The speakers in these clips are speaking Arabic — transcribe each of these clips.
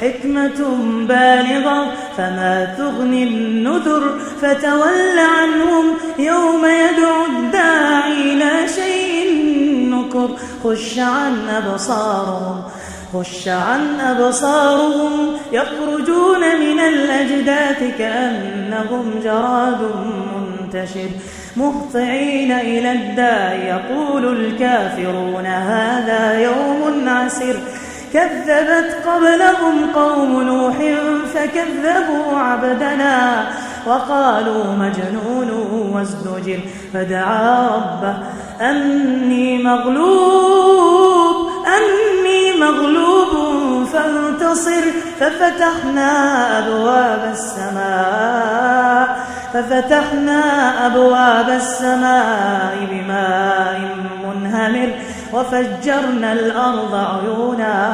حكمة بالغة فما تغني النذر فتول عنهم يوم يدعو الداعي إلى شيء نكر. خش عن أبصارهم خش عن أبصارهم يخرجون من الأجداث كأنهم جراد منتشر. مهطعين إلى الداء يقول الكافرون هذا يوم عسر كذبت قبلهم قوم نوح فكذبوا عبدنا وقالوا مجنون وازدجر فدعا ربه أني مغلوب أني مغلوب فانتصر ففتحنا أبواب السماء ففتحنا أبواب السماء بماء منهمر وفجرنا الأرض عيونا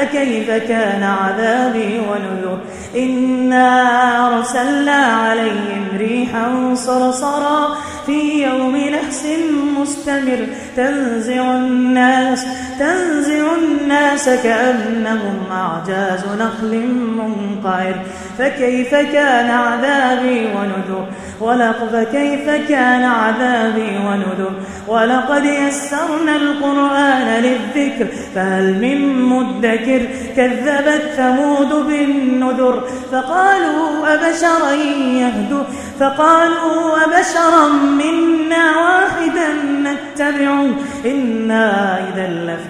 فكيف كان عذابي ونذر؟ إنا أرسلنا عليهم ريحا صرصرا في يوم نحس مستمر. تنزع الناس تنزع الناس كأنهم أعجاز نخل منقعر. فكيف كان عذابي ونذر؟ ولقد كيف كان عذابي ونذر؟ ولقد يسرنا القرآن للذكر فهل من مدكر كذبت ثمود بالنذر فقالوا أبشرا يهدو فقالوا أبشرا منا واحدا نتبعه إنا إذا لفي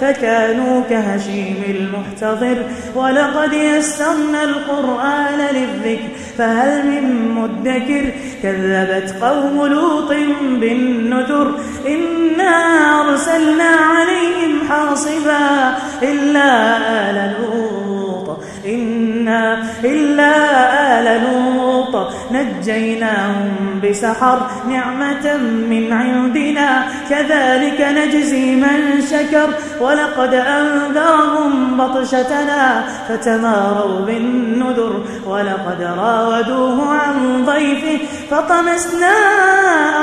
فكانوا كهشيم المحتضر. ولقد يسرنا القرآن للذكر فهل من مدكر؟ كذبت قوم لوط بالنذر. إنا أرسلنا عليهم حاصبا. إلا آل لوط. إنا إلا آل لوط. نجيناهم بسحر. نعمة من عندنا كذلك نجزي من شكر. ولقد أنذرهم بطشتنا فتماروا بالنذر. ولقد راودوه عن ضيفه فطمسنا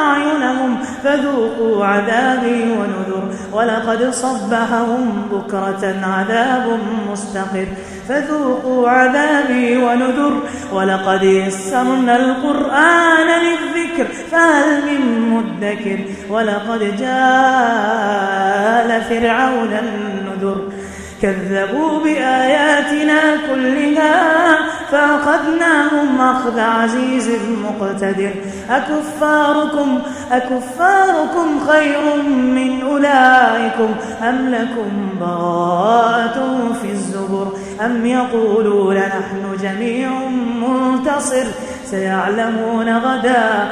أعينهم فذوقوا عذابي ونذر. ولقد صبحهم بكرة عذاب مستقر فذوقوا عذابي ونذر. ولقد يسرنا القرآن للذكر فهل من مدكر. ولقد جاء لفرعون النذر. كذبوا بآياتنا كلها فأخذناهم أخذ عزيز مقتدر. أكفاركم أكفاركم خير من أولئكم. أم لكم براءة في الزبر؟ أم يقولون نحن جميع منتصر؟ سيعلمون غدا.